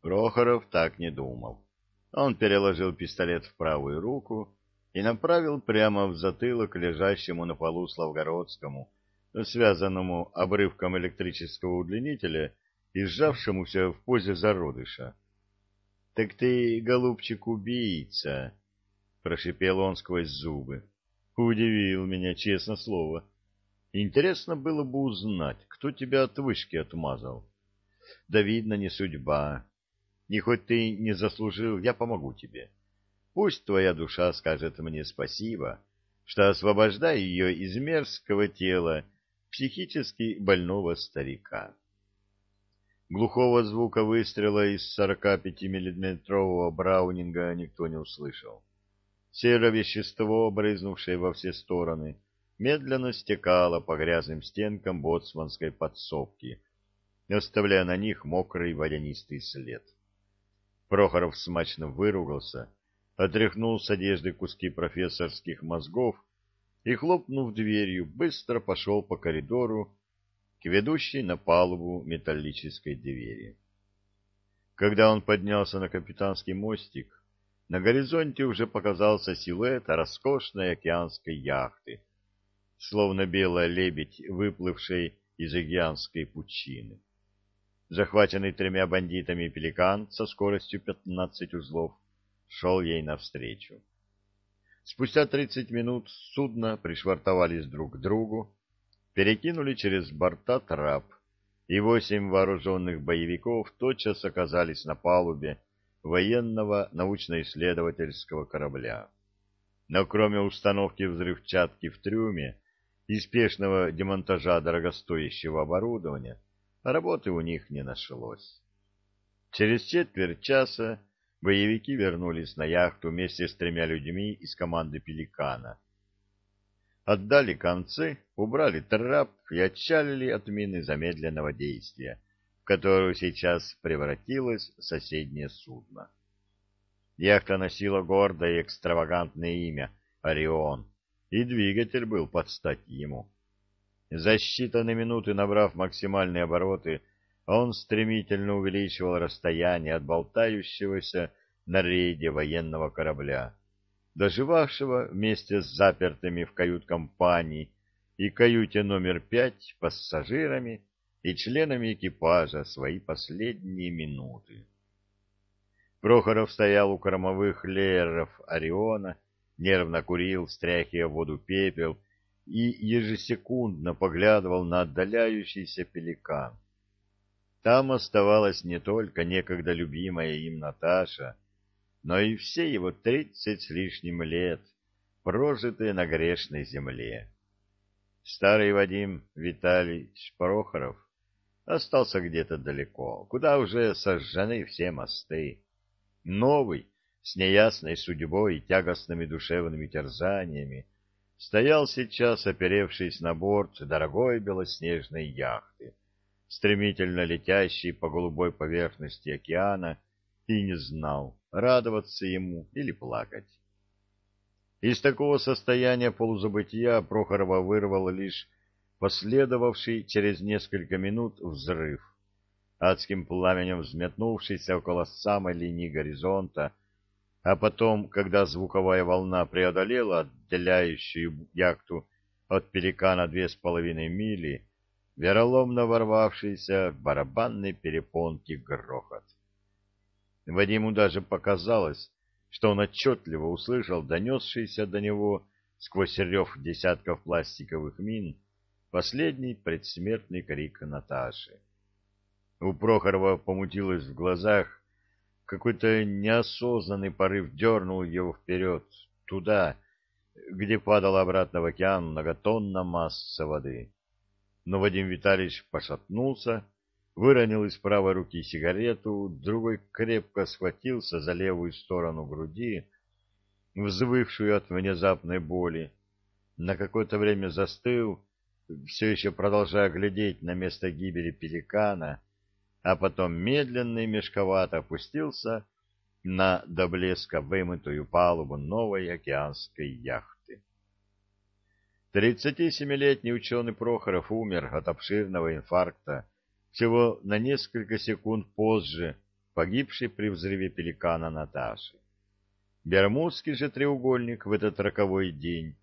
Прохоров так не думал. Он переложил пистолет в правую руку и направил прямо в затылок лежащему на полу Славгородскому, связанному обрывком электрического удлинителя и сжавшемуся в позе зародыша. — Так ты, голубчик, убийца! — прошипел он сквозь зубы. Удивил меня, честно слово. Интересно было бы узнать, кто тебя от вышки отмазал. Да, видно, не судьба. И хоть ты не заслужил, я помогу тебе. Пусть твоя душа скажет мне спасибо, что освобождаю ее из мерзкого тела психически больного старика. Глухого звука выстрела из 45-миллиметрового браунинга никто не услышал. Серое вещество, брызнувшее во все стороны, медленно стекало по грязным стенкам боцманской подсобки, оставляя на них мокрый водянистый след. Прохоров смачно выругался, отряхнул с одежды куски профессорских мозгов и, хлопнув дверью, быстро пошел по коридору к ведущей на палубу металлической двери. Когда он поднялся на капитанский мостик, на горизонте уже показался силуэт роскошной океанской яхты, словно белая лебедь, выплывшей из океанской пучины. Захваченный тремя бандитами пеликан со скоростью 15 узлов шел ей навстречу. Спустя 30 минут судно пришвартовались друг к другу, перекинули через борта трап, и восемь вооруженных боевиков тотчас оказались на палубе военного научно-исследовательского корабля. Но кроме установки взрывчатки в трюме и спешного демонтажа дорогостоящего оборудования, работы у них не нашлось. Через четверть часа боевики вернулись на яхту вместе с тремя людьми из команды «Пеликана». Отдали концы, убрали трап и отчалили от мины замедленного действия, которую сейчас превратилось соседнее судно. Яхта носила гордое и экстравагантное имя «Орион», и двигатель был под стать ему. За считанные минуты, набрав максимальные обороты, он стремительно увеличивал расстояние от болтающегося на рейде военного корабля, доживавшего вместе с запертыми в кают-компании и каюте номер пять пассажирами и членами экипажа свои последние минуты. Прохоров стоял у кормовых лееров Ориона, нервно курил, стряхивая воду пепел, и ежесекундно поглядывал на отдаляющийся пеликан. Там оставалась не только некогда любимая им Наташа, но и все его тридцать с лишним лет, прожитые на грешной земле. Старый Вадим Витальевич Прохоров остался где-то далеко, куда уже сожжены все мосты. Новый, с неясной судьбой и тягостными душевными терзаниями, стоял сейчас, оперевшись на борт дорогой белоснежной яхты, стремительно летящей по голубой поверхности океана, и не знал, радоваться ему или плакать. Из такого состояния полузабытия Прохорова вырвал лишь последовавший через несколько минут взрыв, адским пламенем взметнувшийся около самой линии горизонта, а потом, когда звуковая волна преодолела отделяющую яхту от пеликана две с половиной мили, вероломно ворвавшийся в барабанной перепонки грохот. Вадиму даже показалось, что он отчетливо услышал донесшийся до него сквозь рев десятков пластиковых мин Последний предсмертный крик Наташи. У Прохорова помутилось в глазах, какой-то неосознанный порыв дернул его вперед, туда, где падала обратно в океан многотонна масса воды. Но Вадим Витальевич пошатнулся, выронил из правой руки сигарету, другой крепко схватился за левую сторону груди, взвывшую от внезапной боли, на какое-то время застыл, все еще продолжая глядеть на место гибели пеликана, а потом медленно и мешковато опустился на до блеска вымытую палубу новой океанской яхты. 37-летний ученый Прохоров умер от обширного инфаркта всего на несколько секунд позже погибшей при взрыве пеликана Наташи. Бермудский же треугольник в этот роковой день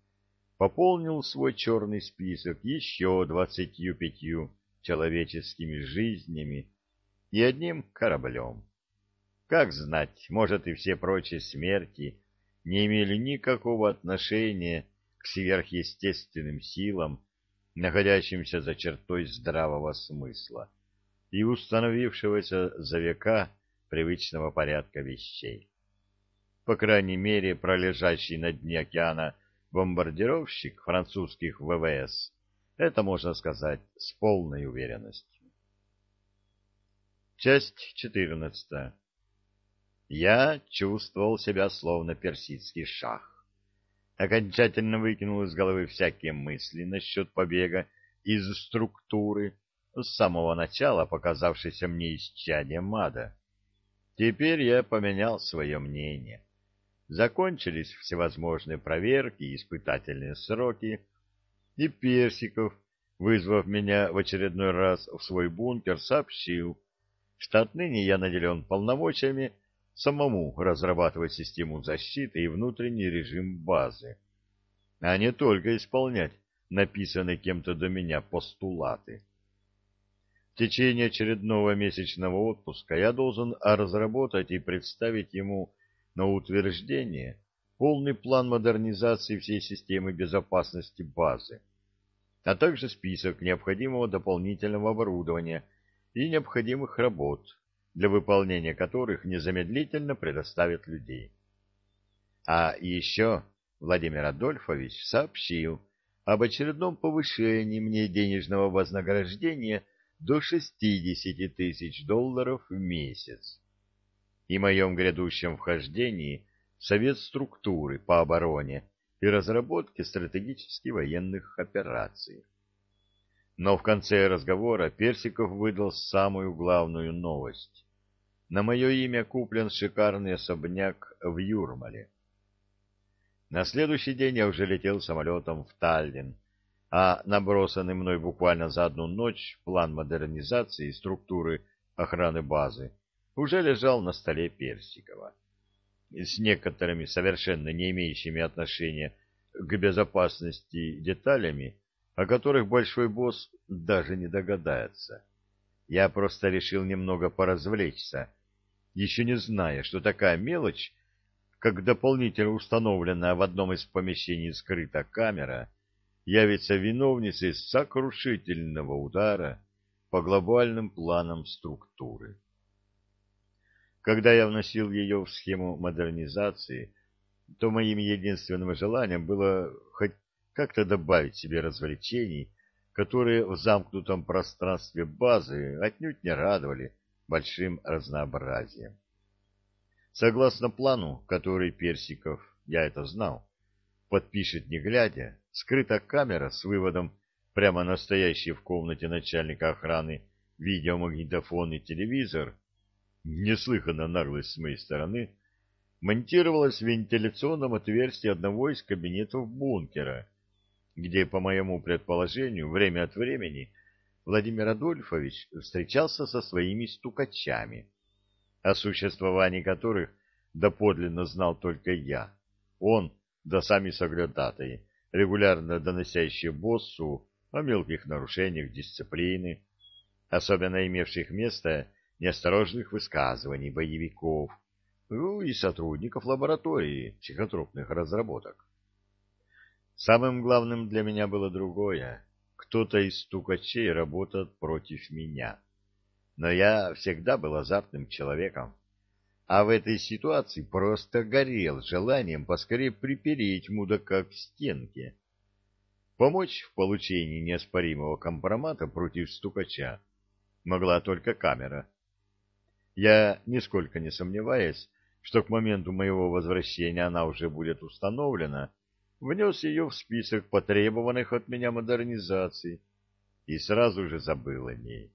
пополнил свой черный список еще двадцатью пятью человеческими жизнями и одним кораблем. Как знать, может, и все прочие смерти не имели никакого отношения к сверхъестественным силам, находящимся за чертой здравого смысла и установившегося за века привычного порядка вещей. По крайней мере, пролежащий на дне океана бомбардировщик французских ВВС, это можно сказать с полной уверенностью. Часть четырнадцатая. Я чувствовал себя словно персидский шах. Окончательно выкинул из головы всякие мысли насчет побега из структуры, с самого начала показавшейся мне исчадием ада. Теперь я поменял свое мнение. Закончились всевозможные проверки и испытательные сроки, и Персиков, вызвав меня в очередной раз в свой бункер, сообщил, что отныне я наделен полномочиями самому разрабатывать систему защиты и внутренний режим базы, а не только исполнять написанные кем-то до меня постулаты. В течение очередного месячного отпуска я должен разработать и представить ему на утверждение полный план модернизации всей системы безопасности базы, а также список необходимого дополнительного оборудования и необходимых работ, для выполнения которых незамедлительно предоставят людей. А еще Владимир Адольфович сообщил об очередном повышении мне денежного вознаграждения до 60 тысяч долларов в месяц и моем грядущем вхождении в Совет структуры по обороне и разработке стратегически военных операций. Но в конце разговора Персиков выдал самую главную новость на мое имя куплен шикарный особняк в Юрмале. На следующий день я уже летел самолетом в Таллин, а набросанный мной буквально за одну ночь план модернизации структуры охраны базы уже лежал на столе Персикова. С некоторыми совершенно не имеющими отношения к безопасности деталями, о которых большой босс даже не догадается. Я просто решил немного поразвлечься, еще не зная, что такая мелочь, как дополнительно установленная в одном из помещений скрыта камера, явится виновницей сокрушительного удара по глобальным планам структуры. Когда я вносил ее в схему модернизации, то моим единственным желанием было хоть как-то добавить себе развлечений, которые в замкнутом пространстве базы отнюдь не радовали большим разнообразием. Согласно плану, который Персиков, я это знал, подпишет не глядя, скрыта камера с выводом прямо настоящий в комнате начальника охраны видеомагнитофон и телевизор, неслыханно наглость с моей стороны, монтировалась в вентиляционном отверстии одного из кабинетов бункера, где, по моему предположению, время от времени Владимир Адольфович встречался со своими стукачами, о существовании которых доподлинно знал только я. Он, да сами соглядатые, регулярно доносящие боссу о мелких нарушениях дисциплины, особенно имевших место неосторожных высказываний боевиков, ну и сотрудников лаборатории психотропных разработок. Самым главным для меня было другое. Кто-то из стукачей работает против меня. Но я всегда был азартным человеком. А в этой ситуации просто горел желанием поскорее припереть мудака к стенке. Помочь в получении неоспоримого компромата против стукача могла только камера. Я, нисколько не сомневаясь, что к моменту моего возвращения она уже будет установлена, внес ее в список потребованных от меня модернизаций и сразу же забыл о ней.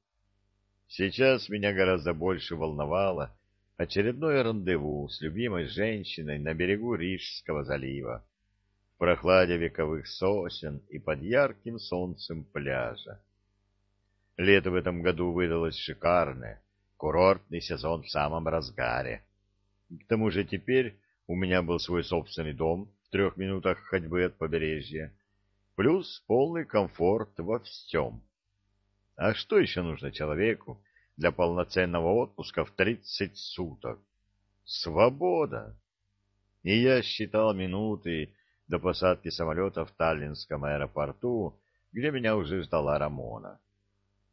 Сейчас меня гораздо больше волновало очередное рандеву с любимой женщиной на берегу Рижского залива, в прохладе вековых сосен и под ярким солнцем пляжа. Лето в этом году выдалось шикарное, курортный сезон в самом разгаре. К тому же теперь у меня был свой собственный дом трех минутах ходьбы от побережья, плюс полный комфорт во всем. А что еще нужно человеку для полноценного отпуска в 30 суток? Свобода! И я считал минуты до посадки самолета в Таллинском аэропорту, где меня уже ждала Рамона.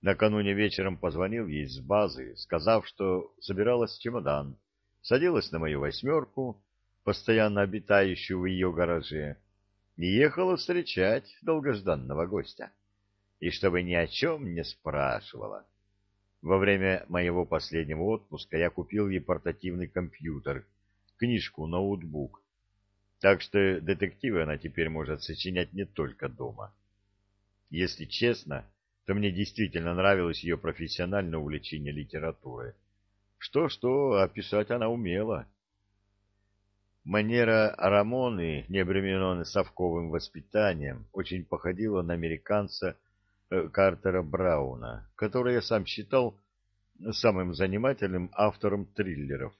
Накануне вечером позвонил ей с базы, сказав, что собиралась чемодан, садилась на мою восьмерку, постоянно обитающую в ее гараже, и ехала встречать долгожданного гостя. И чтобы ни о чем не спрашивала. Во время моего последнего отпуска я купил ей портативный компьютер, книжку, ноутбук. Так что детективы она теперь может сочинять не только дома. Если честно, то мне действительно нравилось ее профессиональное увлечение литературой. Что-что, описать она умела. Манера Рамоны, не обремененная совковым воспитанием, очень походила на американца э, Картера Брауна, который я сам считал самым занимательным автором триллеров.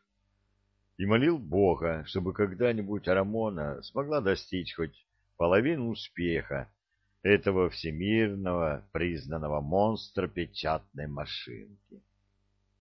И молил Бога, чтобы когда-нибудь Рамона смогла достичь хоть половину успеха этого всемирного признанного монстра печатной машинки.